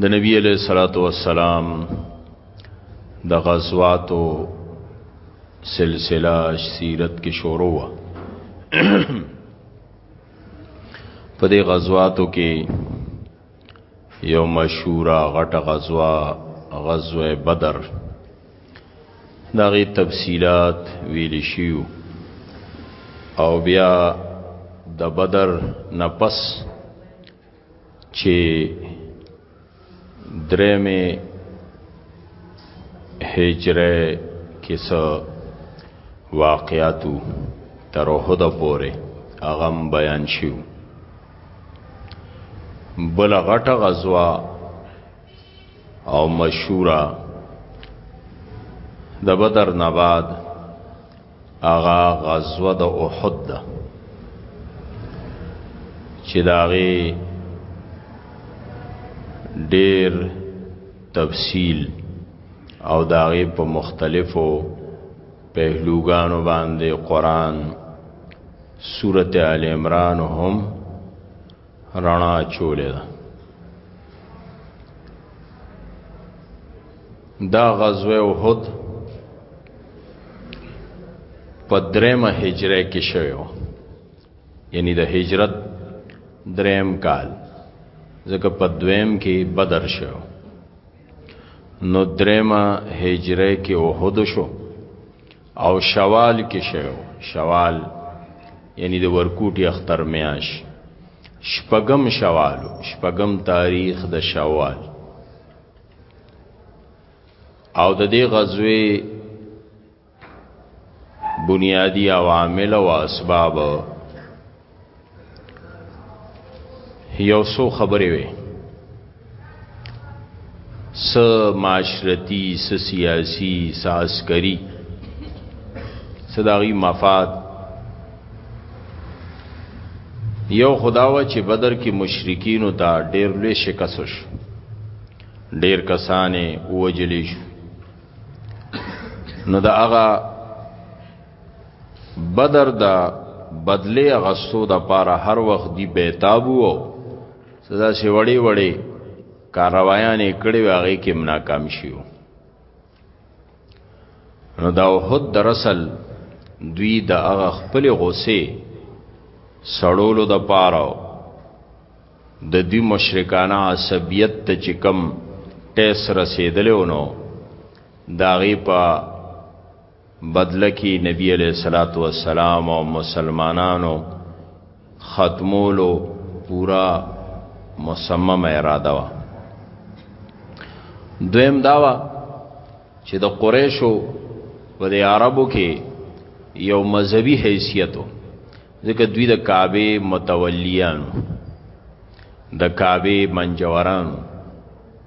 د نبی علیہ الصلوۃ والسلام د غزواتو سلسله سیرت کې شروع وا په دې غزواتو کې یو مشهوره غټه غزوه غزوه بدر دا غي تفصيلات ویل شيو او بیا د بدر نفس چې درې مې هجره کې څو واقعاتو تر هدا پورې اغم بیان شیو بل غټه غزوه او مشهوره د بدر نه بعد اغا غزوه د احد ده چې داغه ډیر تفصیل او داغه په مختلفو پهلوګانو باندې قران سورته ال عمران هم رڼا چولې ده دا غزوه احد په درېمه هجره کې شوی و یعنی د هجرت درېم کال ځکه په دویم کې بدر شو نو درېمه هجره کې احد شو او شوال کې شوی شوال یعنی د ورکوټي اختر میاش شپږم شوال شپږم تاریخ د شوال او د دې غزوه بنیادی عوامل او اسباب یو سو خبرې وي س معاشرتی س سیاسی س عسکری صداغي مفاد یو خداوا چې بدر کې مشرکین او تا ډېر لوی شکست شو ډېر کسانې وجلې شو نو دا هغه بدر دا بدلی غستو د پاره هر وخت دی بیتاب وو سزا سی وړي وړي کاروایانې کړي واغې کې ناکام شيو نو دا وحد درصل دوی د هغه خپل غوسه سړولو د پاره د دې مشرکانه عصبیت ته چې کم ټیس رسیدلو نو داغي په بدل کی نبی علیہ الصلات والسلام او مسلمانانو ختمولو پورا مصمم اراده وا دویم داوا چې د قریشو و د عربو کې یو مذهبي حیثیتو ځکه دوی د کعبه متولیانو د کعبه منجورانو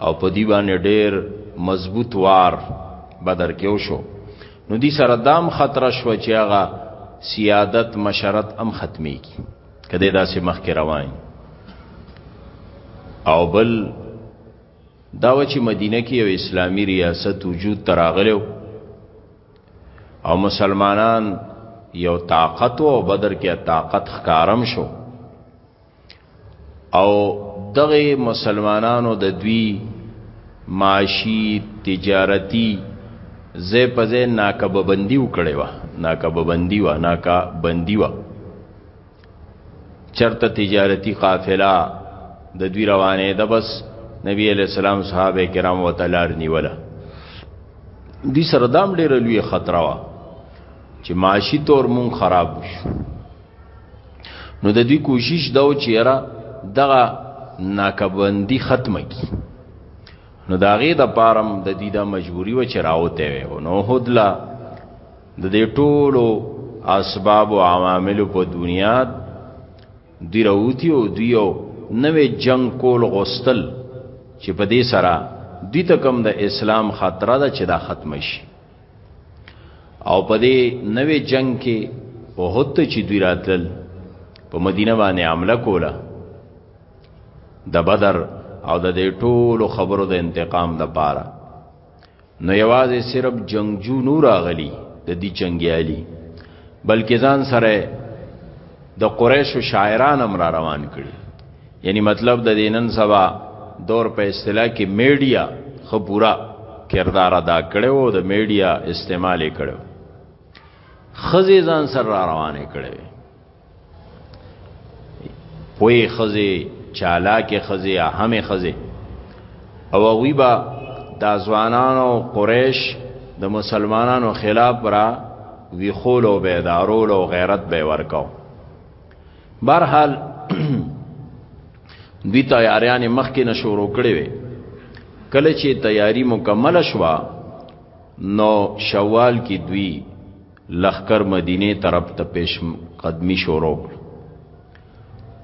او په دی باندې ډیر مضبوط وار بدر کې وشو نو دی سره دام خطر شو چې هغه سیادت مشرت ام ختمي کی کده داسې مخ کې روان او بل دا و چې مدینه کې یو اسلامی ریاست وجود تراغلو او مسلمانان یو طاقت او بدر کې طاقت خکارم شو او دغه مسلمانانو د دوی معاشي تجارتي زې په زې ناکبه بندي وکړي وا ناکبه بندي وا ناکا بندي وا چرته تجارتي قافله د دوی روانه ده بس نبی علیہ السلام صحابه کرام وتلار نیوله دي سردام ډېر لوی خطر وا چې معاشي تور مون خراب شو نو د دې کوشش دا و چې یاره دغه ناکبندي ختمه کی نو د هغې د پارم د دې دا مجبوري و چې راوتی وی نو احد له د دې ټولو اسباب او عواملو په دنیا دی راوتی او دیو نوې جنگ کول غوستل چې په دې سره دې ته کم د اسلام خطر ده چې دا ختم شي او په دې نوې جنگ کې وحد ته چې دوی راتلل په مدینه باندې عمله کوله د بدر او د دې ټولو خبرو د انتقام د پاره نو یوازې صرف جنگجو نور اغلی د دې جنگیالي بلکې ځان سره د قریش شاعران هم را روان کړي یعنی مطلب د دینن سبا دور په اصطلاح کې میډیا خبره کردار ادا کړو د میډیا استعمال کړو خزی ځان سر را روانه کړو پوی خزی چالاکه خزی اهمه خزی او وی با د ځوانانو قریش د مسلمانانو خلاف را وی خول او بیدارول او غیرت به ورکاو برحال دوی تیاریان مخکې نه شروع کړې وي کله چې تیاری مکمل شوه نو شوال کې دوی لخر مدینه طرف ته پیش قدمی شروع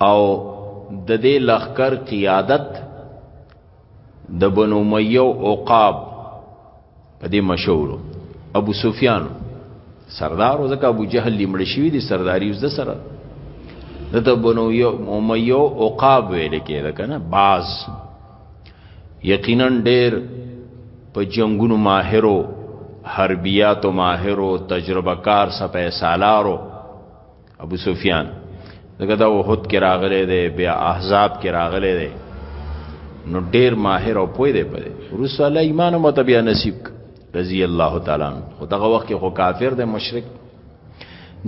او د دې لخر قیادت د بنو میو عقاب په دې مشهور ابو سفیان سردار او ځکه ابو جهل لیمړ شوی دی سرداری وز د سره د ته بنو یو امیو عقاب ویل کېده کنه باز یقینا ډېر په جنگونو ماهرو حربیاتو ماهرو تجربه کار سپه سالارو ابو سفیان دغه د وحد کې راغلي دی بیا احزاب کې راغلي دی نو ډیر ماهر او پوی دی په رسول الله ایمان مو ته بیا نصیب رضی الله تعالی عنہ دغه وخت کې خو کافر دی مشرک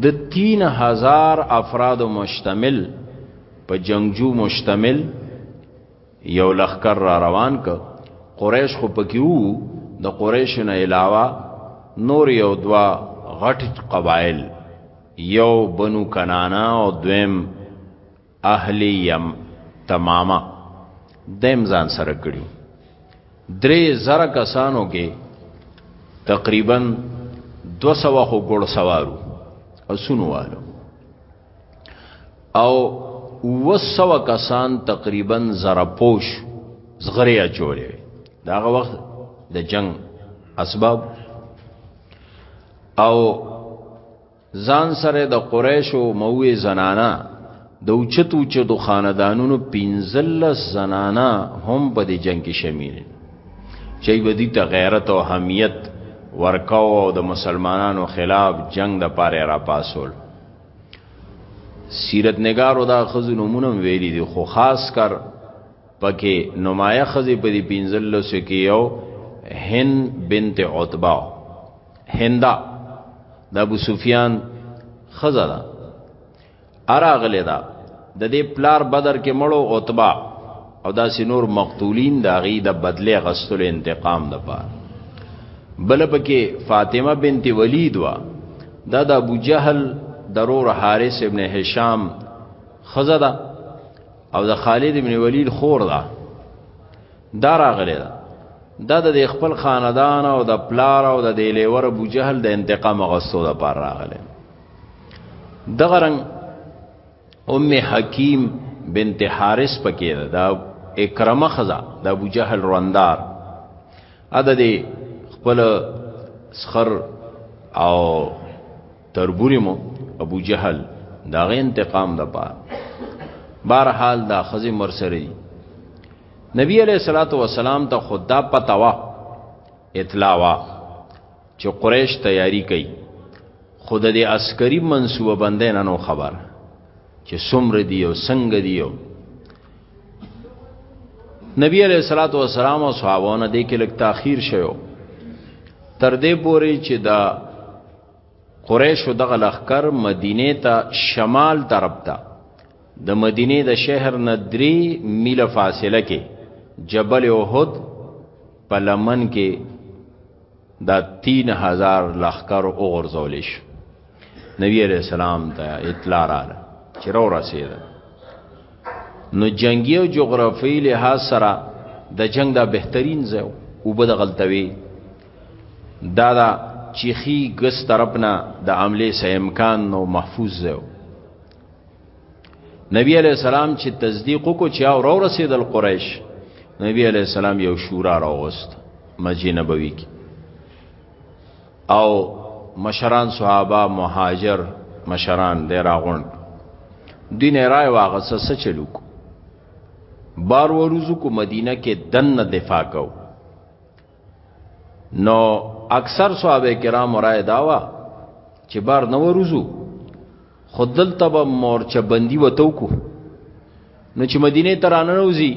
د 3000 افراد مشتمل په جنگجو مشتمل یو لخر را روان ک قریش خو پکیو د قریش نه علاوه نور یو دوا غټ قبایل یو بنو کنانا او دویم اهل یم تماما دیم ځان سره کړی درې زره کسانو کې تقریبا 200 خو ګړ سوارو اسونوالو او وسو کسان تقریبا زره پوش زغری اچولې داغه وخت د جنگ اسباب او ځان سره د قریشو موې زنانا د اوچتو چې د خاندانونو پنځلس زنانا هم په دې جنگ کې شامل چې بدی ته غیرت او حمیت ورکاو او د مسلمانانو خلاف جنگ د پاره را پاسول سیرت نگارو دا خزو نمونم ویلی دی خو خاص کر پکې نمایه خزی په دې پینځلو سو کې یو هن بنت عتبه هندا د ابو سفیان خزا دا اراغله دا د دې پلار بدر کې مړو عتبه او دا سينور مقتولین دا غي د بدله غستل انتقام د پاره بل پکې فاطمه بنت ولید وا دا د ابو جهل درور حارث ابن هشام خزا دا او د خالد ابن ولید خور ده دا راغلی ده دا د خپل خاندان او د پلار او د دیلیور ابو جهل د انتقام غوښتو د پار راغلی دغه رنګ ام حکیم بنت حارث پکې ده دا اکرمه خزا د ابو جهل رواندار اده دې خپل سخر او تربوري مو ابو جهل داغه انتقام د پاره بهر حال دا خزي مرسره دي نبی علیہ الصلوۃ والسلام ته خدا پتاوا اطلاعوا چې قریش تیاری کوي خود دې عسکري منسوبه بندې نه نو خبر چې سمر دی او څنګه دی او نبی علیہ الصلوۃ والسلام او صحابانو دې کې لک تاخير شوه تر دې پوري چې دا قریشو دغه لخکر مدینه ته شمال طرف ته د مدینه د شهر نه درې میله فاصله کې جبل احد په لمن کې دا 3000 لخکر وغورځول شي نبی علیہ السلام ته اطلاع رااله چې را رسید نو جنگي او جغرافي لحاظ سره د جنگ دا بهترین ځای او بد غلطوي دا دا چیخی ګس طرفنا د عمله سه امکان نو محفوظ زو نبی علیہ السلام چې تصدیق کو چې او رو رسیدل قریش نبی علیہ السلام یو شورا راوست مسجد نبوی کی او مشران صحابه مهاجر مشران د راغون دین رای واغسه څه چلو کو بار وروزو کو مدینه کې دن دفاع کو نو اکثر صحابه کرام رائے داوا چې بار نو ورزو خودل تب مورچه بندي وتو کو نو چې مدینه ترانه روزي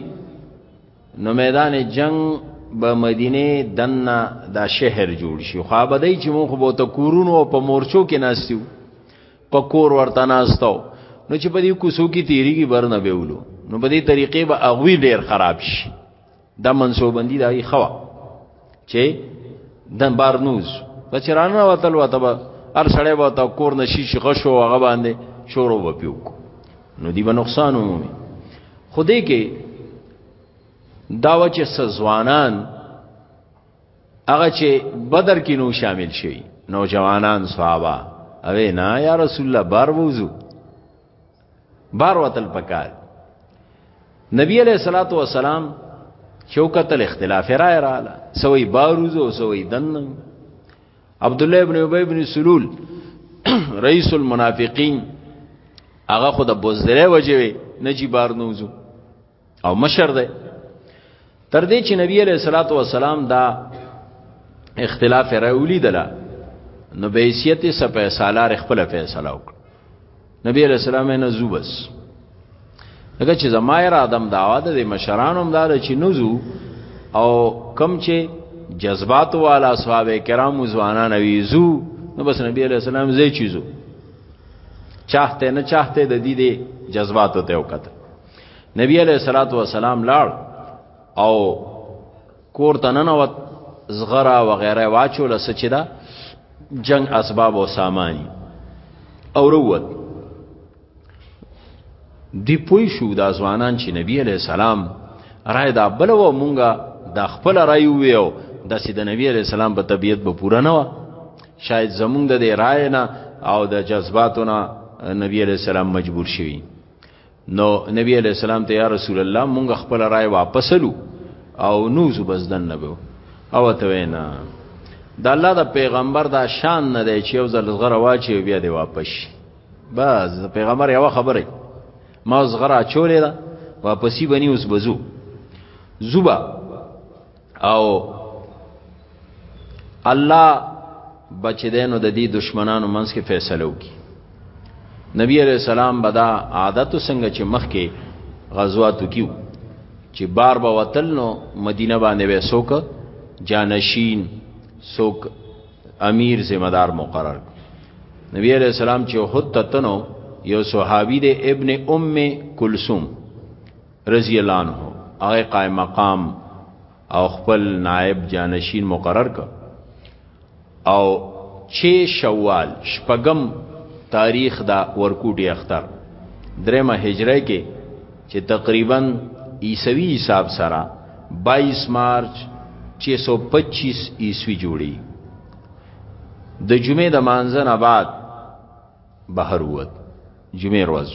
نو میدان جنگ به مدینه دنه دا شهر جوړ شي خو ابدای چې مونږ به ته کورونو په مورچو کې ناستیو په کور ورته ناستو نو چې په دې کوسو کې تیریږي برنه به ولو نو په دې طریقې به اغوی ډیر خراب شي دا منصوبندی دا یې خوا چې د بارنوز په چرانه وتل وته به هر سړی به تا کور نشي شي غشو هغه باندې شورو وپیو نو دی به نقصان ومومي خدای کې دا و چې سزوانان هغه چې بدر کې نو شامل شي نوجوانان صحابه اوی نه یا رسول الله بار ووزو بار وتل پکار نبی علیہ الصلوۃ والسلام چوکتل اختلاف رائے رااله سوی باروز او سوی دنن عبد الله ابن ابي ابن سلول رئیس المنافقین هغه خود بوزدره وجوي نجی بار نوزو او مشر دی تر دې چې نبی علیہ الصلوۃ والسلام دا اختلاف راولی دلا نو بیسیت سپه سالار خپل فیصله وکړ نبی علیہ السلام نه زوبس لکه چې زمایر ادم داوا د مشرانم دا چې نوزو او کم چې جذبات والا صحابه کرام ځوانان ویزو نو بس نبی علیہ السلام زې چیزو چاہتے نه چاہتے د دې جذبات ته وکړه نبی علیہ الصلوۃ والسلام لاړ او کور ته ننوت زغرا وغیرہ واچو لسچدا جنگ اسباب او سامانی او وروت دی پوی شو دا ځوانان چې نبی علیہ السلام رائے دا بل و مونږه د خپل رائے ویو د سید نبی علیہ السلام په طبیعت به پورا نه و شاید زمونږ د رائے نه او د جذباتو نه نبی علیہ السلام مجبور شوی نو نبی علیہ السلام ته یا رسول الله مونږ خپل رائے واپس لو او نوزو بس دن نبو او ته وینا د الله د پیغمبر دا شان نه دی چې یو ځل زغره واچي بیا دی واپس بس د پیغمبر یو خبره ما زغره چولې ده واپسی بنی اوس بزو زوبا او الله بچ دینو د دې دشمنانو منځ کې فیصله وکي نبی علیہ السلام بدا عادت څنګه چې مخ کې غزوات کیو چې بار به وتل نو مدینه باندې به سوک جانشین سوک امیر ذمہ دار مقرر نبی علیہ السلام چې خود تتنو یو صحابي د ابن ام کلثوم رضی الله عنه هغه قائم مقام او خپل نائب جانشین مقرر ک او 6 شوال شپغم تاریخ دا ورکوټي اختر درېمه هجری کې چې تقریبا عیسوي حساب سره 22 مارچ 625 عیسوي جوړي د جمعې د مانځنه بعد بهر ووت جمعې ورځ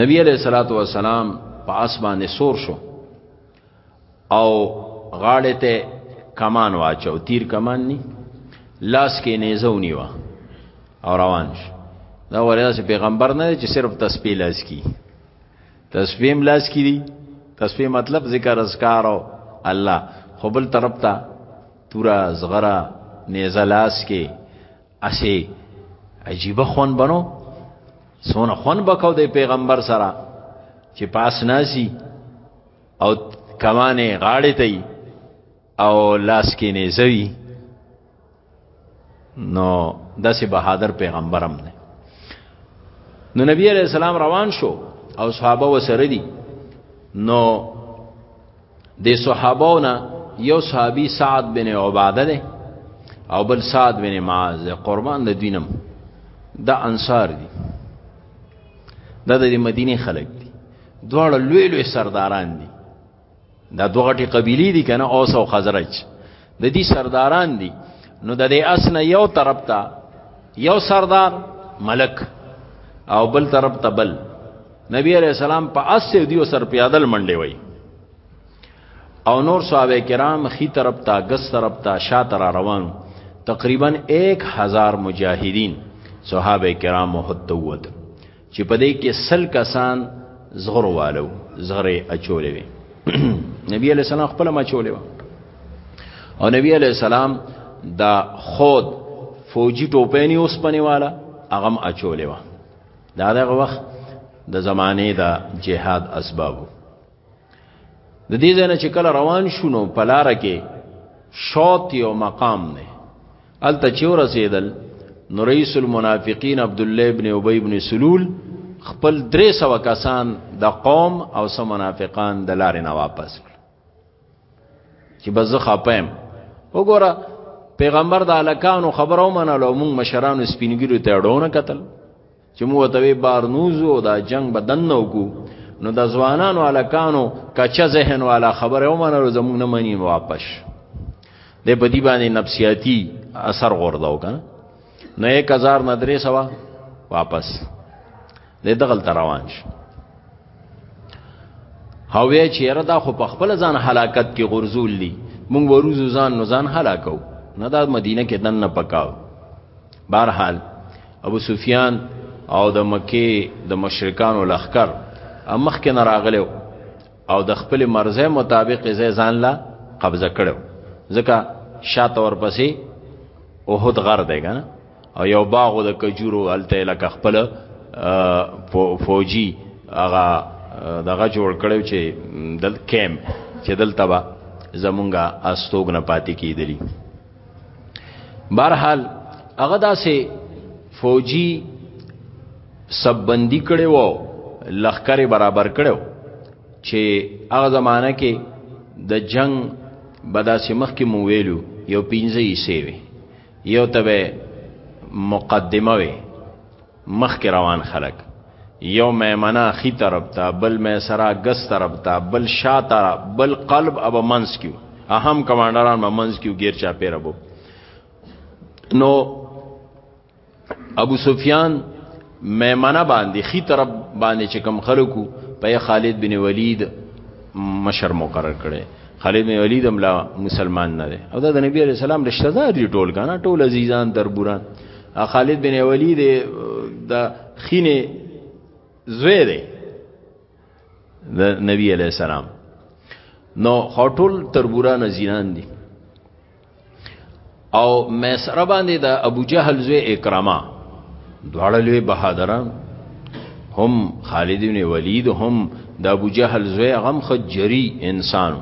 نبی علیہ الصلوۃ والسلام په اسمانه سور شو او غاړه ته کمان واچو تیر کمان نی لاس کې نیزه ونیوه او روان شو دا ورته چې پیغمبر نه چې صرف تسبیح لاس کی تسبیح لاس کی دی تسبیح مطلب ذکر اذکار او الله خپل طرف ته تورا زغرا نیزه لاس کې اسی عجیب خون بنو سونه خون بکاو د پیغمبر سره چې پاس ناسی او کمانه غاړې ته او لاس کې نه زوی نو داسې بهادر پیغمبرم نه نو نبی علیہ السلام روان شو او صحابه وسره دي نو د صحابونا یو صحابي سعد بن عباده ده او بل سعد بن معاذ ده قربان د دینم دا انصار دي دا د مدینه خلک دي دواړه لوی لوی سرداران دي دا دوغټي قبيله دي کنه اوس او خزرج د دې سرداران دي نو د دې اسن یو طرف ته یو سردار ملک او بل طرف ته بل نبی علیہ السلام په اس سے دیو سر پیادل منډه وای او نور صحابه کرام خي طرف ته غس طرف ته شا تر روان تقریبا 1000 مجاهدین صحابه کرام هتوت چې په دې کې سل کسان زغر والو زغره اچولې وي نبی علی السلام خپل ما چولې و او نبی علی السلام دا خود فوجي ټوپېنی اوس پنی والا اغم اچولې و دا دغه وخت د زمانه دا جهاد اسبابو د دې ځای نه چې کله روان شونو په لار کې شوط یو مقام نه الته چې ورسېدل نو رئیس المنافقین عبد الله ابن ابی ابن سلول خپل درې سو کسان د قوم او سم منافقان د لارې نه واپس کړ چې بز خپم وګوره پیغمبر د الکانو خبرو منلو موږ مشرانو سپینګیرو ته ډونه قتل چې مو ته بارنوزو دا جنگ بدن نو کو نو د ځوانانو الکانو کچا ذهن والا خبره ومنلو زموږ نه منی واپس د بدی باندې نفسیاتی اثر غورداو کنه نو 1000 نه 300 واپس د دغل روان شي هوې چیرې دا خو په خپل ځان هلاکت کې غرزول لی مونږ وروزو ځان نو ځان هلاکو نه دا مدینه کې دن نه پکاو بهرحال ابو سفیان او د مکې د مشرکانو لخر مخکې نه راغلی او د خپل مرزه مطابق یې ځان لا قبضه کړو ځکه شاته ورپسې اوهد غر دی کنه او یو باغ د کجورو الته لکه خپل فوجي هغه دغه جوړ کړو چې دل کیمپ چې دلته با زمونږه استوګ نه پاتې کیدلی برحال هغه داسې فوجي سببندي کړي وو لخر برابر کړو چې هغه زمانہ کې د جنگ بداسې مخ کې مو ویلو یو پینځه یې سیوي یو ته مقدمه وي مخکې روان خلک یو میمنه خی طرف ته بل میسرا ګس طرف ته بل شا طرف بل قلب اب منس کیو اهم کمانډران ما منس کیو غیر چا پیر ابو نو ابو سفیان میمنه باندې خی طرف باندې چې کم خلکو په خالد بن ولید مشر مقرر کړي خالد بن ولید هم لا مسلمان نه دی او دا د نبی علی السلام رشتہ دار دی ټول کنه ټول عزیزان دربوران خالد بن ولید د خینه زوی دی د نبی علی السلام نو خټول تربوران زینان دي او میسره باندې د ابو جهل زوی اکرامه دواړه لوی بهادران هم خالد بن ولید هم د ابو جهل زوی غم خجری انسان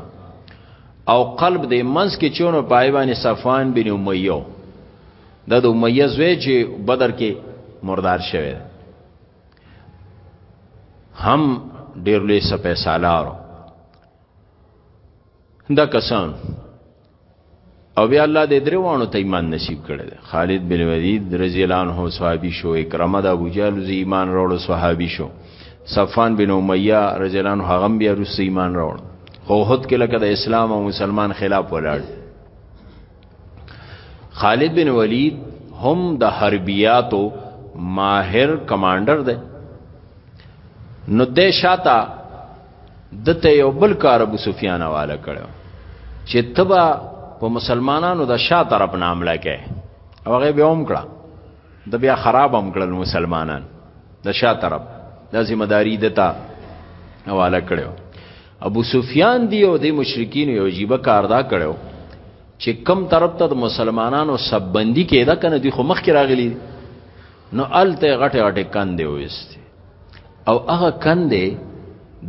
او قلب د منس کې چونو پایبانی صفوان بن امیه دا د امیه زوی چې بدر کې مردار شوی هم ډیر لوی سپه سالار دا کسان او بیا الله دې دروانو ته ایمان نصیب کړي خالد بن ولید رضی الله عنه صحابي شو اکرمه د ابو جهل زی ایمان وروړو صحابي شو صفان بن امیہ رضی الله عنه هغه بیا رس ایمان وروړو خو هوت کې لکه د اسلام او مسلمان خلاف ولاړ خالد بن ولید هم د حربیاتو ماهر کمانډر دی نو د شاته دته یو بل کار ابو سفیان والا کړو چې تبا په مسلمانانو د شا طرف نه حمله کوي او هغه به هم کړه د بیا خراب هم کړل مسلمانان د شا طرف د ذمہ داری دتا حواله کړو ابو سفیان دی او د مشرکین یو عجیب کار دا کړو چې کم طرف ته د مسلمانانو سببندی کېده کنه دی خو مخ کې راغلی نو الته غټه غټه کندې وېست او هغه کندې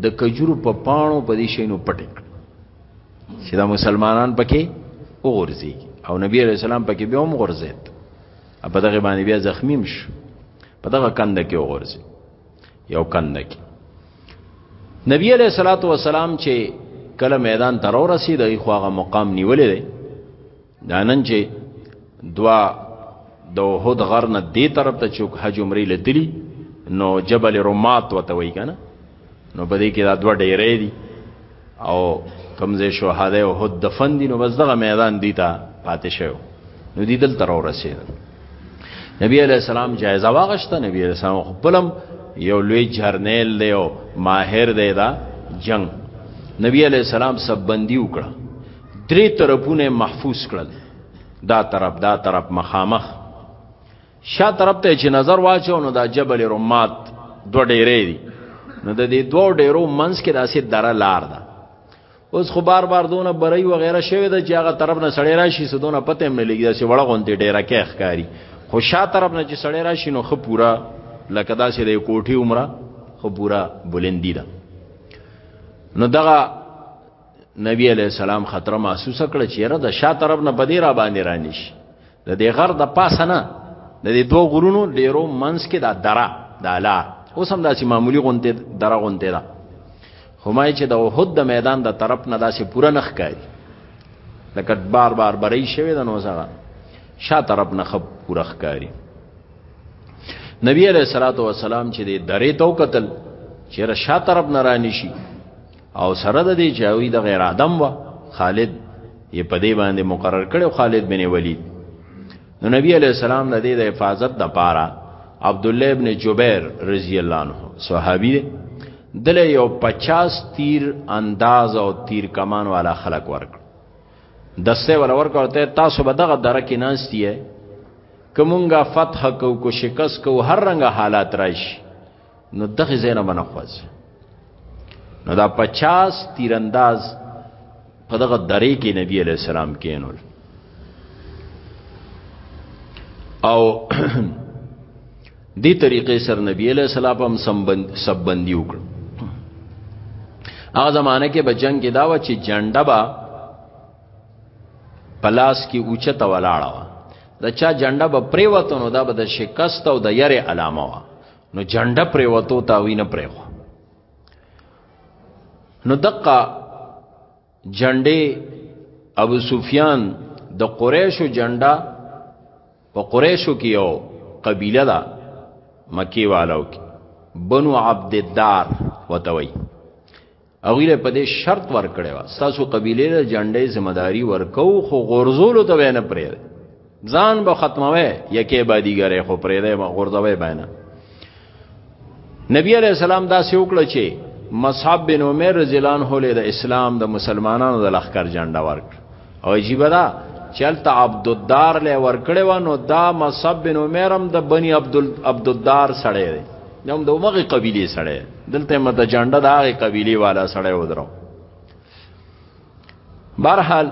د کجورو په پاڼو په دې شینو پټک چې دا مسلمانان پکې وګرځي او نبی علیہ السلام پکې به هم غرزید په دغه باندې بیا زخمیم شو په دغه کند کې وګرځي یو کند کې نبی علیہ الصلوۃ والسلام چې کله میدان تر ورسید ای خو هغه مقام نیولې دی دانن چې دوا د وحد غر نه دی طرف ته چوک حج عمرې لتلی نو جبل رمات وته وی کنه نو بده کې دا دوا ډېرې دي او کمزې شهاده او حد دفن دي نو بس دغه میدان دی ته پاتې شو نو دی دل تر ورسید نبی علیہ السلام جایزه واغشته نبی علیہ السلام خپلم یو لوی جرنیل دی او ماهر دی دا جنگ نبی علیہ السلام سب بندي وکړه درې طرفونه محفوظ کړل دا طرف دا طرف مخامخ شا طرف ته چې نظر واچو نو دا جبل رمات دو ډیرې دي نو د دې دوه ډیرو منځ کې داسې دره لار ده اوس خو بار بار دونه بري و غیره شوی د چې هغه طرف نه سړی راشي سدونه پته هم نه لګي داسې وړه غونډې ډیره کې ښکاری خو شا طرف نه چې سړی راشي نو خو پورا لکه داسې د کوټي عمره خو پورا بلندی ده نو دغه نبی علیہ السلام خطر محسوس کړ چې را د شا طرف نه بدی را باندې رانیش د دې غر د پاسه نه د دې دوه غرونو ډیرو منس کې دا درا دا لار اوس هم داسې معمولی غونته درا غونته ده همای چې د احد د میدان د طرف نه داسې پوره نخ کوي لکه بار بار بری شوی د نو سره شا طرف نه خب پوره ښکاری نبی علیہ الصلوۃ والسلام چې د درې تو قتل چې را شا طرف نه رانی شي او سره د دې چاوي د غیر ادم و خالد یې په دې باندې مقرر کړو خالد بن ولید نو نبی علی السلام د دې د حفاظت د پاره عبد الله ابن جبیر رضی الله عنه صحابي دی دله یو 50 تیر انداز او تیر کمان والا خلق ورک دسته ولا ورک ورته تاسو به دغه درکې ناشتیه کومګه فتح کو کو شکست کو هر رنګه حالات راشي نو دغه زینه باندې خوځي نو دا 50 تیرانداز په دغه درې کې نبی علی السلام کینول او دی طریقې سره نبی علیہ السلام هم سببندی وکړ هغه زمانه کې به جنگ کې داوا چې جنډه با پلاس کې اوچته ولاړه و د چا جنډه به پریوتنو دا به د شکست او د یری علامه و نو جنډه پرې وته تاوی نه پرې خو نو دقه جنډه ابو سفیان د قریشو جنډه په قریشو کې یو قبیله ده مکی والو کې بنو عبد الدار وتوي او غیره په دې شرط ور کړی و تاسو قبیله د جنډې ذمہ داری ورکو خو غرزول ته نه پرې ځان به ختموي یکه بادیګره خو پرې ده غرزوي باندې نبی علیہ السلام دا سی وکړه چې مصعب بن عمر رضی الله عنه له اسلام د مسلمانانو د لخر جنډه ورک او عجیب ده چلته عبد الدار له ورکړې و نو دا مصعب بن عمر هم د بنی عبد عبد الدار سړی دی نو د مغه قبيله سره دلته مت جانډه د هغه قبيله والا سره ودرو برحال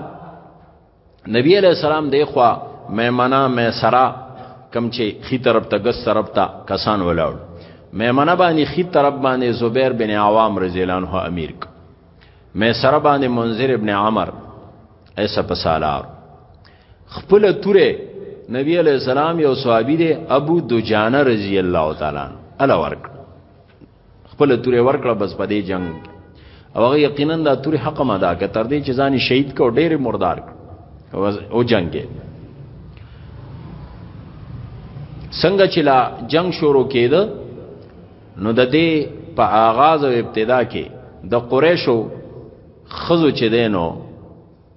نبی علیہ السلام دی خوا میمنه میسرا کم چې خي طرف ته ګس طرف ته کسان ولاړ میمنه باندې خي طرف باندې زبیر بن عوام رضی الله عنه امیر ک میسرا باندې منذر ابن عمر ایسا پسالار خپل توره نبی علیہ السلام یو صحابي دی ابو دجانه رضی الله تعالی عنہ الا ورک خپل توره ورکړه بس په دې جنگ او هغه یقینا دا توره حق مدا ک تر دې چې ځان شهید کو ډېر مردار او جنگه څنګه چې لا جنگ شروع کېده نو د دې په آغاز او ابتدا کې د قریشو خزو چې دینو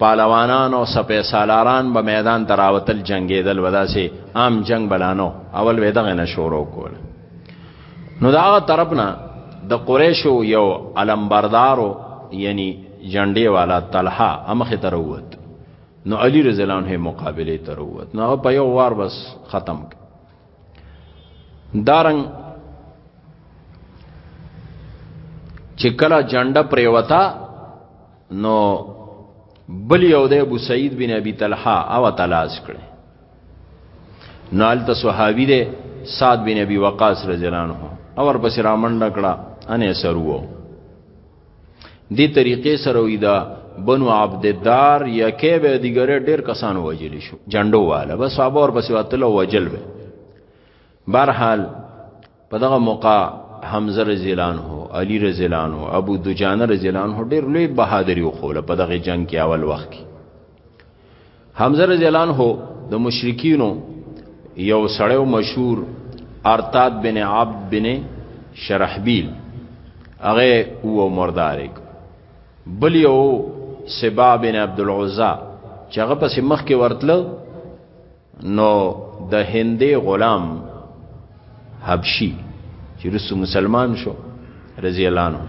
پهلوانان او سپه سالاران به میدان ته راوتل جنګېدل به داسې عام جنګ به لا نه اول به دغه نه شروع کول نو د هغه طرف نه د قریشو یو علمبردارو یعنی جنډې والا طلحه همخې ته راووت نو علی رضی الله عنه مقابله ته راووت نو هغه په یو وار بس ختم کړ دارنګ چې کله جنډه پریوتا نو بل یو د ابو سعید بن ابي طلحه او تلاش کړي نو الته صحابي دی سعد بن ابي وقاص رضی الله عنه اور پس را منډه کړه انې سرو دې طریقې سره وې دا بنو عبد الدار یکه به دیګره ډیر کسان وجل شو جنډو والا بس صحابه اور پس وتلو وجل به برحال په دغه موقع حمزه رضی الله عنه علی رضی الله عنه ابو دجانه رضی الله عنه ډېر لوی بهادری وخوله په دغه جنگ کې اول وخت کې حمزه رضی الله عنه د مشرکینو یو سړیو مشهور ارتاد بن عبد بن شرحبیل هغه او مردارک بل یو سبا بن عبد العزا چې هغه پس مخ کې ورتلو نو د هندې غلام حبشي چې رسو مسلمان شو رضی الله عنه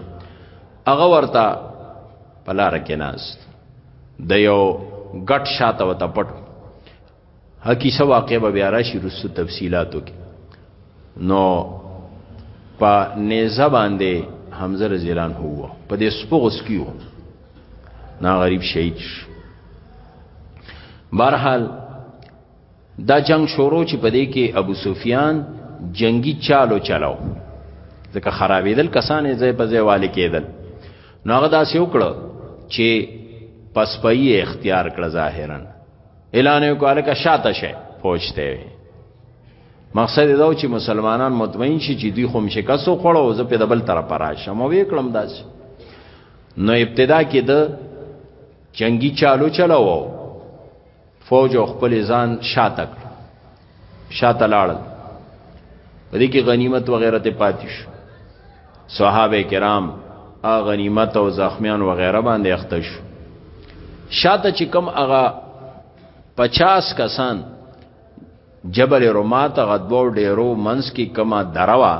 هغه ورته پلار کې ناست د یو غټ شاته وته پټ حقیقت واقع به بیا راشي رسو تفصيلاتو کې نو په نيزه باندې حمزه رضی الله عنه هو په دې سپغس کیو نا غریب شهید شو برحال دا جنگ شروع چې په دې کې ابو سفیان جنگی چالو چلاو ځکه خرابېدل کسانې ځای په ځای والي کېدل نو هغه داسې وکړه چې پسپایي اختیار کړه ظاهرا اعلان یې وکړ کا شاته شه پوښته مقصد دا چې مسلمانان مطمئن شي چې دوی خو مشکاسو خړو زه په دبل طرف راشم او وکړم داسې نو ابتدا کې د جنگي چالو چلاو فوج او خپل ځان شاته کړ شاته لاړل په دې کې غنیمت وغیرہ ته پاتې شو صحابه کرام ا غنیمت او زخمیان وغیرہ باندې اخته شو شاته چې کم هغه 50 کسان جبل رمات غدبو ډیرو منس کی کما دروا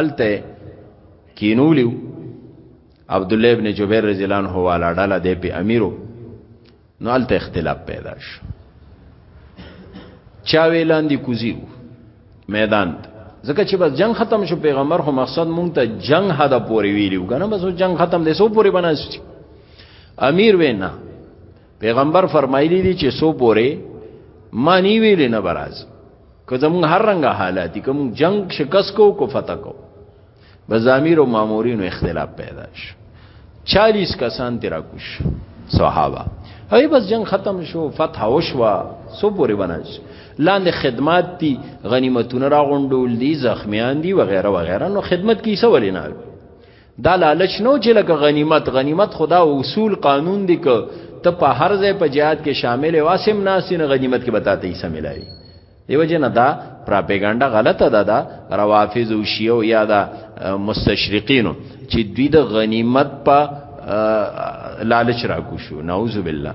الته کینولیو عبد الله ابن جبیر رضی الله عنه والا ډاله دی په امیرو نو الته اختلاف پیدا شو چا ویلاندې کوزیو میدان ځکه چې بس جنگ ختم شو پیغمبر خو مقصد مونږ ته جنگ هدا پورې ویلو کنه بس جنگ ختم دی سو پورې بناست امیر وینا پیغمبر فرمایلی دی چې سو پورې مانی ویل نه براز که زمون هر رنګه حالاتي کوم جنگ شکست کو کو فتح کو بزامیر او مامورینو اختلاف پیدا شو 40 کسان تیرا کوش صحابه هی بس جنگ ختم شو فتح وشوا سو پوری بناش لاندې خدمات دي غنیمتونه را غونډول دي زخمیان دي وغیرہ وغیرہ نو خدمت کی سوال نه دا لالچ نو چې لکه غنیمت غنیمت خدا اصول قانون دي که ته په هر ځای په جهاد کې شامل واسم ناسین غنیمت کې بتاته یې سملای دیو جن دا پراپګاندا غلطه ده دا روافض او شیعو یا دا مستشرقینو چې دوی د غنیمت په لالچ را کو شو نعوذ بالله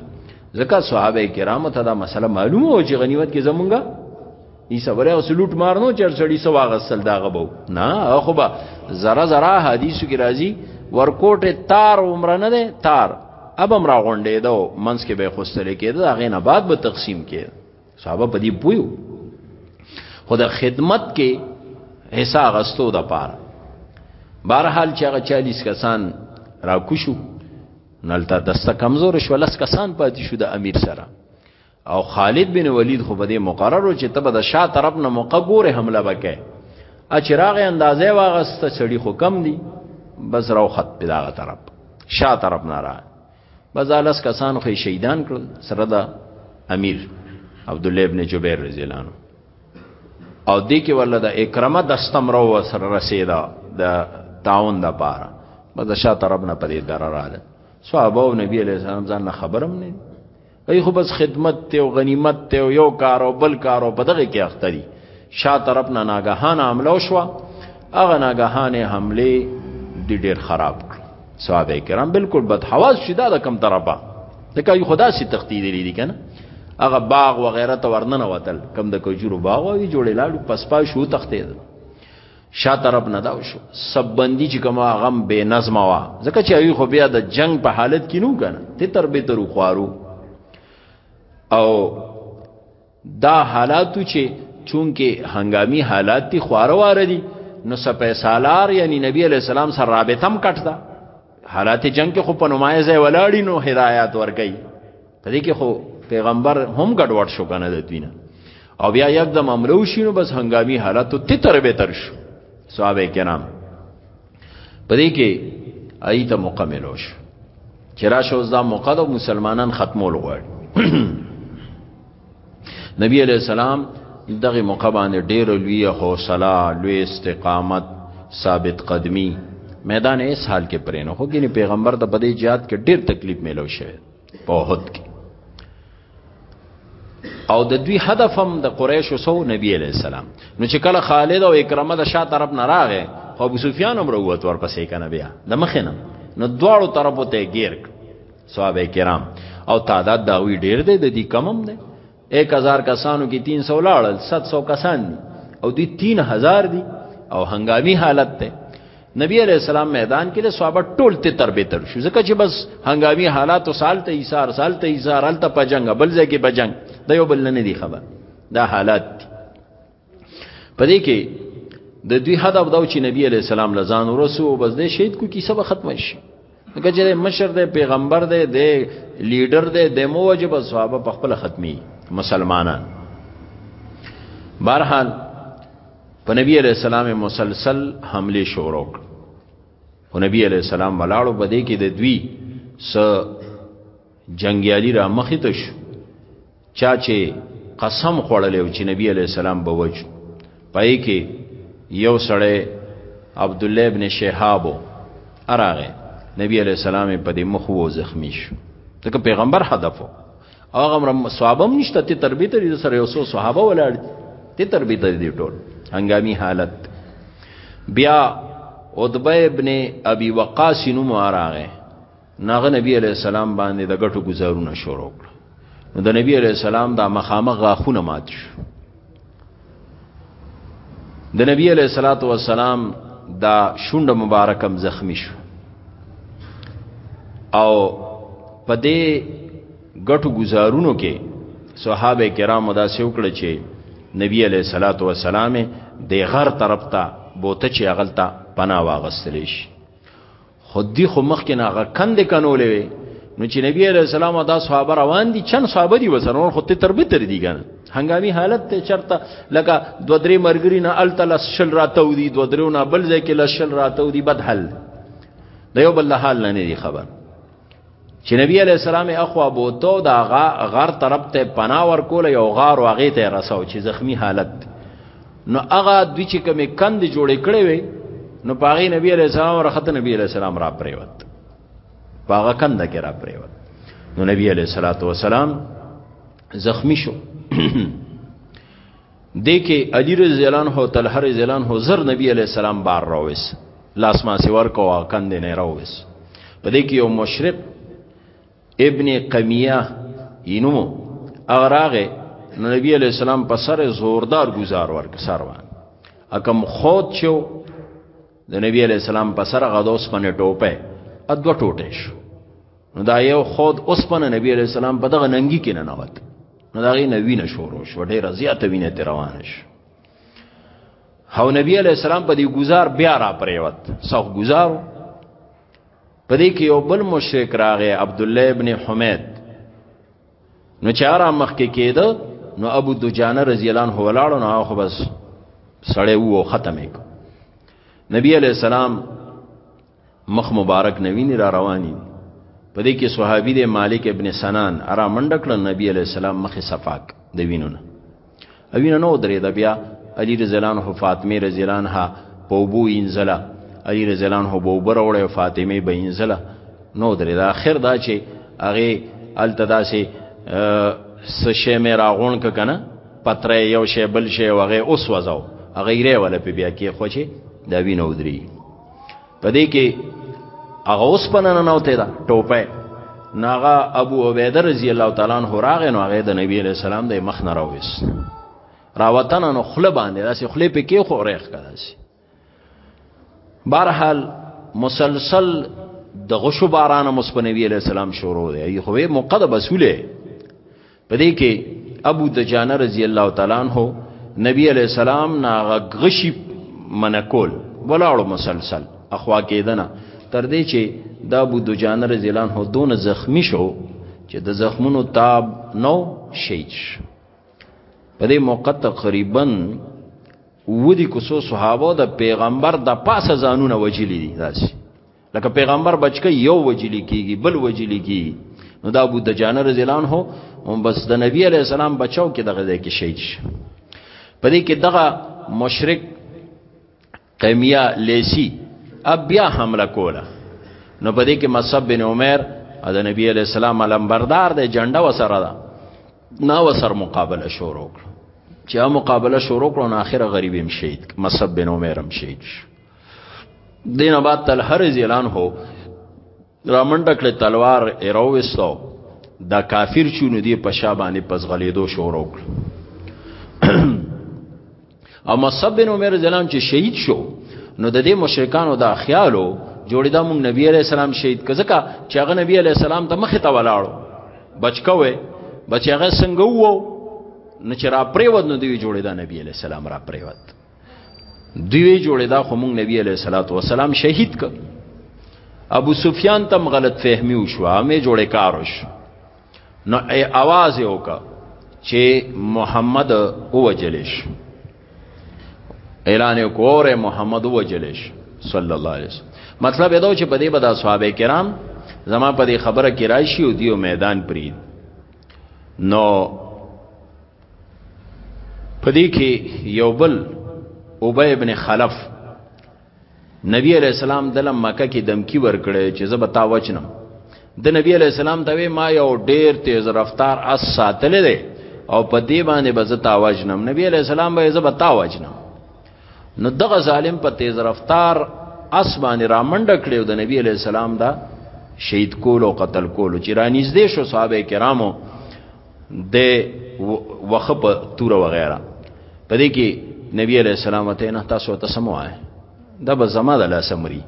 ځکه صحابه کرامو ته دا مسله معلومه و چې غنیمت کې زمونږه ای سوره او سلوټ مارنو چر سړی سوا غسل دا غبو نه خو با زرا زرا حدیثو کې راځي ورکوټه تار عمر نه ده تار اب امرا غونډې دو منس کې به خوستل کېده هغه نه بعد به تقسیم کېده صحابه په دې پویو خو د خدمت کې حصہ غستو د پاره بهرحال چې هغه 40 کسان را کوشو نلته دسته کمزور شو لس کسان پاتې شو د امیر سره او خالد بن ولید خو بده مقرر چې تبه د شاه طرف نه موقع ګوره حمله وکړي اچراغ اندازې واغسته سړی خو کم دی بس راو خط په داغه طرف شاه طرف نه را بزالس کسان خو شهیدان کړل سره دا امیر عبد الله ابن جبیر رضی الله عنه او دې کې ول د اکرمه د استمرو سره رسیدا د تعاون د پاره مزه شاته ربنا پرې درراله صحابه او نبی علیہ السلام ځان خبرم نه ای خو بس خدمت ته او غنیمت ته او یو کار او بل کار او بدغه کې اخته دي شا طرف نه ناګهانه حمله وشو هغه ناګهانه حمله د ډیر خراب کړ صحابه کرام بالکل بد حواس شیدا د کم طرفه دکه یو خدا سي تختی دی دي کنه هغه باغ و غیره ته ورننه وتل کم د کجورو باغ وي جوړې لاړو پسپا شو تختې شا طرف نه داو شو سب بندي چې کومه غم بے نظم وا ځکه چې هغه خو بیا د جنگ په حالت کې نو کنه ته تر به تر خوارو او دا حالاتو چې چونکه هنګامي حالات دي خواروار دي نو سپه سالار یعنی نبی علی السلام سره رابطه هم کټ دا حالات جنگ کې خو په نمایز ولاړی نو هدایت ورګي په دې کې خو پیغمبر هم ګډوډ شو کنه د دینه او بیا یک د مملو شینو بس هنګامي حالت ته تر به تر شو صحابه کرام په دې کې ایت مکمل وش چې راشه اوس دا موقع د مسلمانان ختمول غواړي نبی علیہ السلام دغه موقع باندې ډېر لوی حوصله لوی استقامت ثابت قدمی میدان ایس حال کې پرې نه خو ګینه پیغمبر ته بده جهاد کې ډېر تکلیف ملو شوی په احد کې او د دوی هدف هم د قریشو سو نبی علی السلام نو چې کله خالد او اکرمه د شا طرف نه راغې خو ابو سفیان هم وروت ورپسې کنه بیا د مخې نه نو دواړو طرفو ته ګیر صحابه کرام او تعداد دا وی ډیر دی د دې کمم دی 1000 کسانو کې 300 لاړل 700 کسان دي او دی 3000 دي او هنګامي حالت ته نبی علیہ السلام میدان کې د صحابه ټول ته تر به تر شو ځکه چې بس هنګامي حالات او سال ته ایثار سال ته ایثار ال ته پجنګ بل ځای کې بجنګ د یو بل نه دی خبر دا حالات دي پدې کې د دوی هدف دا و چې نبی علی السلام لزان ورسو او بس دې شهید کو کیسه به ختم شي هغه چې مشر دی پیغمبر دی د لیډر دی د مو وجب صحابه په خپل ختمي مسلمانان بهرحال په نبی علی السلام مسلسل حمله شروع کړ او نبی علی السلام ولاړو بده کې د دوی س جنگیالی را مخې ته شو چا چې قسم خوړلی و چې نبی علیه السلام به وجو پای کې یو سړی عبد الله ابن شهاب اراغه نبی علیه السلام په دې مخ وو زخمی شو دغه پیغمبر هدف او هغه صحابه نشته ته تربیت لري سره یو څو صحابه ولاړ ته تربیت دي ټول هنګامي حالت بیا عتبه ابن ابي وقاص نو مارغه ناغه نبی علی السلام باندې د غټو گزارونه شروع کړ نو د نبی علی السلام د مخامخ غاخونه مات شو د نبی علی صلوات و سلام دا شونډه مبارکم زخمی شو او په دې غټو گزارونو کې صحابه کرامو دا سوکړ چې نبی علیہ الصلوۃ والسلام د غر طرف ته بوته چې اغلتا پناه واغستلی شي خود دی خو مخکې ناغه کند کنولې وي نو چې نبی عليه السلام دا صحابه روان دي چن صحابه دي وسره خو ته تربه تر دي کنه هنګامي حالت ته چرته لکه دو درې مرګري نه التل شل راته ودي دو درو نه بل ځای کې لشل راته ودي بدحل د یو بل حال نه نه خبر چې نبی علی السلام اخوا بوتو دا غار طرف ته پنا ورکول یو غار واغې ته رساو چې زخمی حالت نو هغه دوی چې کومې کند جوړې کړې وي نو پاغي نبی علی السلام رخت نبی علی السلام را پریوت پاغه کند کې را پریوت نو نبی علی الصلوات والسلام زخمی شو دې کې علی رضی الله عنه او طلحه رضی الله عنه زر نبی علی السلام بار راويس لاس ما سی ور کو کندې نه راويس په دې کې یو مشرق ابن قمیه ینو اغراغه نبی علی السلام په سر زوردار گزار ورک سروان اکم خود چو د نبی علی السلام په سر غدوس باندې ټوپه ا دوه ټوټه شو نو دا یو خود اوس په نبی علی السلام په دغه ننګی کې نه نوت نو دا غي نوی نه شروع شو ډیر زیات وینه تر روان شو هو نبی علی السلام په دې گزار بیا را پریوت سخ گزارو په دې کې یو بل مشرک راغی عبد الله ابن حمید نو چارا مخ کې کېده نو ابو دجانه رضی الله عنه ولاړو نو هغه بس سړی وو ختمې کو نبی علی السلام مخ مبارک نویني را رواني په دې کې صحابي د مالک ابن سنان ارا منډکړه نبی علی السلام مخ صفاک د وینونه اوینه نو درې د بیا علی رضی الله عنه فاطمه رضی الله عنها په بو انزلا علی رضی الله عنه بو بر وړه فاطمه به انزلا نو درې د اخر دا چې هغه التدا سي سشه مې راغون ک کنه پتره یو شی بل شی وغه اوس وځو هغه یې ولا په بیا کې خو چې دا وینو درې په دې کې هغه اوس پنه نه نوته دا ټوپه ناغه ابو عبیده رضی الله تعالی عنہ راغ نو هغه د نبی علیہ السلام د مخ نه راويس راوتن نو خله باندې داسې خله په کې خو ریخ کړه سي بهرحال مسلسل د غشو باران مصطفی نبی علیہ السلام شروع دی خو موقع د بسوله په دې کې ابو دجانه رضی الله تعالی عنہ نبی علیہ السلام ناغه غشي منکول ولاړو مسلسل اخوا کېدنه تر دې چې د ابو دجانه رضی الله عنه دون زخمی شو چې د زخمونو تاب نو شهید شو په دې موقع تقریبا ودی کوسو صحابه د پیغمبر د پاسه ځانونه وجلی دي داسې لکه پیغمبر بچکی یو وجلی کیږي بل وجلی کیږي نو دا ابو دجانه رضی الله عنه هم بس د نبی علی السلام بچاو کې دغه ځای کې شهید شو په دې کې دغه مشرک قیمیا لیسی اب بیا حمله کوله نو په دې کې مصعب بن عمر د نبی علی السلام علمبردار د جنډه وسره ده نا وسر مقابله شروع کړ چې مقابله شروع کړو نو اخر غریب هم شهید مصعب بن عمر هم شهید شو دینه بعد تل هر زیلان هو رامنډ کړ تلوار ایروستو دا کافر چونو دی په شابانې پس غلیدو شروع کړ او مصعب بن عمر زلام چې شهید شو نو د دې مشرکانو دا خیالو جوړی دا مونږ نبی علیہ السلام شهید کزکه چې هغه نبی علیہ السلام ته مخ ته ولاړو بچکوي بچ هغه څنګه وو نو چې را پریوت نو دی جوړی دا نبی علیہ السلام را پریوت دوی جوړې دا خو مونږ نبی علیه الصلاۃ والسلام شهید ک ابو سفیان تم غلط فهمی وشو مې جوړې کاروش نو ای आवाज یو کا چې محمد اوجلش اعلان کوره محمد اوجلش صلی الله علیه وسلم مطلب دا چې په دې بدا صحابه کرام زما په دې خبره کې راشي او دیو میدان پرید نو پدې کې یو بل ابی ابن خلف نبی علیہ السلام د مکه کې دمکی ورکړی چې زه به تا وچنم د نبی علیہ السلام ته ما یو ډیر تیز رفتار اس ساتل دی او په دې باندې به زه تا وچنم نبی علیہ السلام به زه به تا وچنم نو دغه ظالم په تیز رفتار اس باندې رامنډ کړو د نبی علیہ السلام دا شهید کول او قتل کول چې رانیږدې شو صحابه کرامو د وخه په تور وغیرہ پدې کې نبی علیہ السلام ته نه تاسو ته سموای دا به زما د لاس امري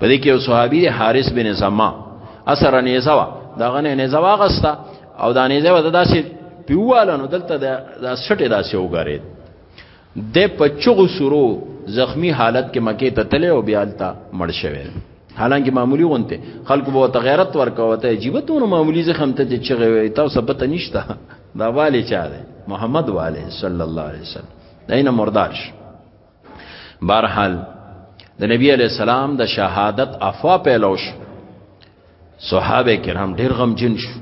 پدې کې یو صحابي حارث بن زما اثر نه زوا دا غنه نه زوا غستا او دا نه زوا داسې پیواله نو دلته د شټه داسې وګارید د په چغو سورو زخمی حالت کې مکه ته تله او بیا الته مړ شوی حالانکه معمولی غونته خلکو به ته غیرت ورکاوه ته عجیب ته نو معمولی زخم ته چې چغه وي تاسو به ته نشته دا والي چا ده محمد والي صلی الله علیه وسلم دینه مردار شو بهرحال د نبی علی السلام د شهادت افوا پیلوش صحابه کرام ډیر غمجن شو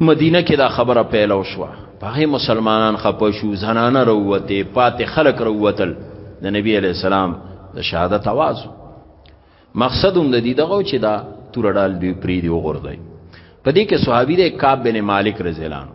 مدینه کې دا خبره پیلو شو هغه مسلمانان خپه شو زنانه وروته پاتې خلک وروتل د نبی علی السلام د شهادت आवाज مقصد هم د دې دغه چې دا تورډال دی پری دی وګورځي په دې کې صحابي د کعب بن مالک رضی الله عنه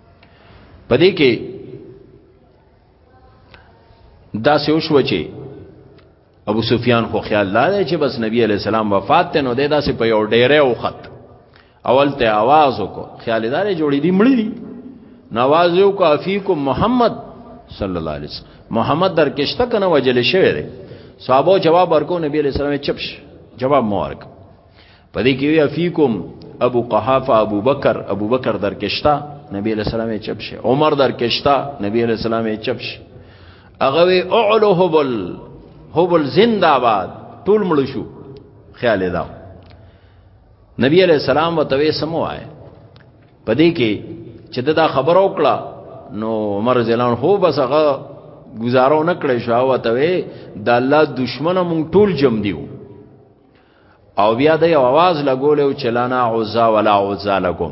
پدې کې دا سه وشو چې ابو سفیان خو خیال لا دی چې بس نبی علی السلام وفات ته نو دی دا سه په یو ډیره او خط اول ته आवाज وکړو خیال دار جوړې دي مړی دي نواز یو کافی کو محمد صلی الله علیه وسلم محمد در کشته کنه وجل شوی دی صحابه جواب ورکو نبی علیہ السلام چپش جواب مو ورک په دې کې وی فیکم ابو قحافه ابو بکر ابو بکر در کشتا نبی علیہ السلام یې چپ شه عمر در کشتا نبی علیہ السلام یې چپ شه هغه وی اعلو هبل هبل زنده باد ټول مړ شو خیال دا نبی علیہ السلام وتوی سموای پدې کې چې دا خبر او کړه نو عمر زلان هو بس هغه گزارو نکړې شو وتوی د الله دشمن مونږ ټول جم دیو او بیا د یو आवाज لګول او چلانا عزا ولا عزا لكم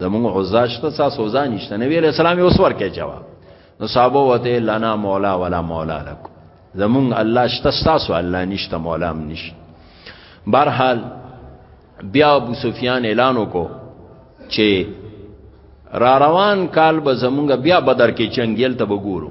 د موږ عزا شته تاسو عزا نشته نبی علیہ السلام یې وسور کې جواب نو صحابه وته لنا مولا ولا مولا لكم زمون الله شته تاسو الله نشته مولا هم نشته برحال بیا ابو سفیان اعلان وکړو چې را روان کال به زمونږ بیا بدر کې چنګیل ته وګورو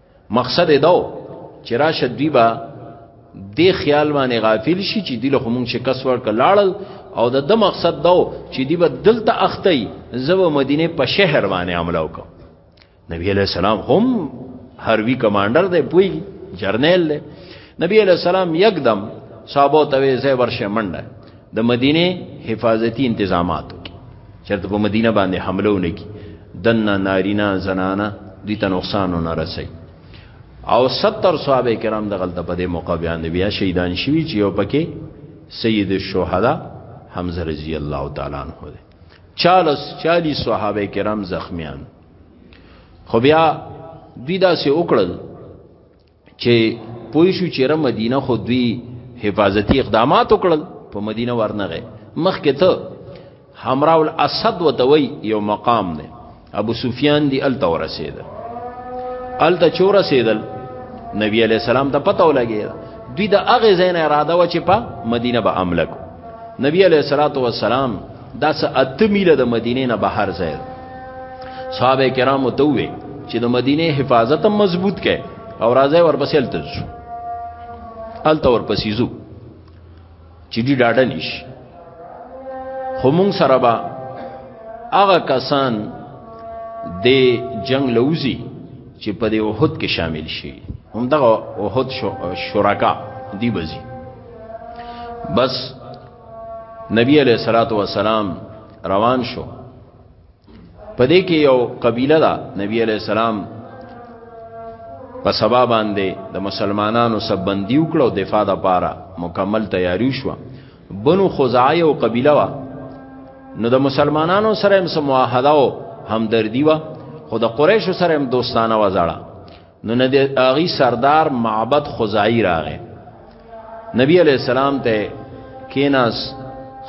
مقصد دا و چې راشه دوی به د خیال باندې غافل شي چې دله خمون شکست ورکړ لاړل او د د مقصد دا و چې دی به دلته اختی زو مدینه په شهر باندې عمل وکړ نبی علیہ السلام هم هروی کمانډر دی پوی جرنیل دی نبی علیہ السلام یکدم صحابه ته وی زې ورشه منډه د مدینه حفاظتی انتظاماتو کې چرته په مدینه باندې حمله ونکي دنه نارینا زنانا دي ته نقصان نه رسي او 70 صحابه کرام د غلطه په دې موقع بیان دی بیا شهیدان شوی چې یو پکې سید الشهدا حمزه رضی الله تعالی عنہ دی 40 40 صحابه کرام زخمیان خو بیا دوی دا سه وکړل چې پوه شو چې را مدینه خو دوی حفاظتي اقدامات وکړل په مدینه ورنغه مخکې ته حمرا الاسد وتوي یو مقام دی ابو سفیان دی ال تور رسیدل ال ته چور رسیدل نبی علی السلام ته پته ولګی دوی د اغه زین اراده و چې په مدینه به عمل کو نبی علیہ الصلوۃ والسلام دا څه اته میله د مدینه نه بهر ځای صحابه کرامو ته وې چې د مدینه حفاظت هم مضبوط کړي او راځي ورپسې الته ځو الته ورپسې ځو چې دې ډاډه نشي خو مونږ سره به هغه کسان د جنگ لوزي چې په دې وحد کې شامل شي هم دغه وحد شرکا دی بزي بس نبی علیہ الصلوۃ والسلام روان شو پدې کې یو قبیله ده نبی علیہ السلام په سبا باندې د مسلمانانو سب بندي وکړو دفاع د پاره مکمل تیاری شو بنو خزاعه او قبيله وا نو د مسلمانانو سره هم سمواهده او همدردی وا خو د قریشو سره هم دوستانه وزړه نو نه د هغه سردار معبد خزائی راغې نبی علی السلام ته کیناس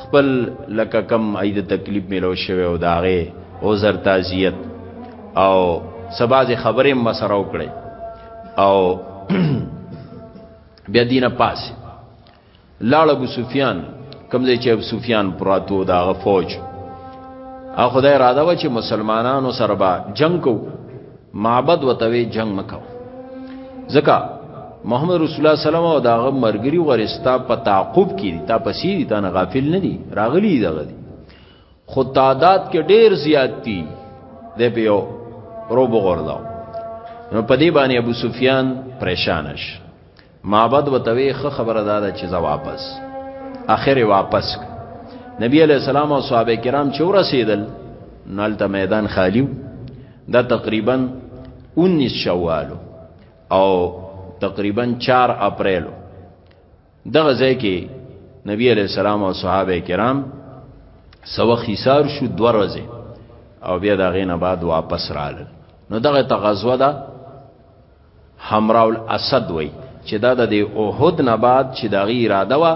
خپل لکه کم اید تکلیف ملو شوی او داغه او زر تعزیت او سباز خبرې مسره وکړي او بیا دینه پاس لاړ ابو سفیان کمزې چې ابو سفیان پراتو دا غ فوج او خدای اراده و چې مسلمانانو سره با جنگ کو معبد وتوي جنگ مکو ځکه محمد رسول الله سلام او دا غ مرګري ورستا په تعقب کې دي تا پسې دي تا نه غافل نه دي راغلي دغه دي خو تعداد کې ډیر زیات دي د پیو روب غورداو نو په دې باندې ابو سفیان پریشان شي معبد وتوی خه خبره داده چې زه واپس اخر واپس نبی علیہ السلام او صحابه کرام چې ورسېدل نالته میدان خالیو دا تقریبا 19 شوال او تقریبا 4 اپریل دغه ځای کې نبی علیہ السلام او صحابه کرام سو خسار شو دو ورځې او بیا دا غینه بعد واپس رااله نو دغه تغزوه ده حمراء الاسد وایي چې دا د احد نه بعد چې د هغوی اراده وه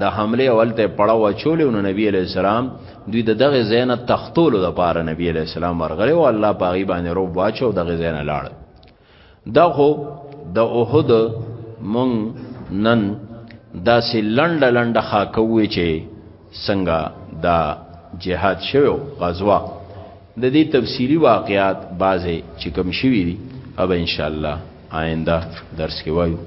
د حملې او هلته یې پړاو اچولی نو نبي علیه السلام دوی د دغه ځای نه تښتولو دپاره نبي علیه السلام ورغلی او الله په هغوی باندې رعب واچو دغه ځای نه لاړل دا خو د احد مونږ نن داسې لنډه لنډه خاکه ووې چې څنګه دا جهاد شوی او غزوه د دې تفصیلی واقعات بعضې چې کوم شوي دي هغه به انشاءالله آینده درس کې وایو.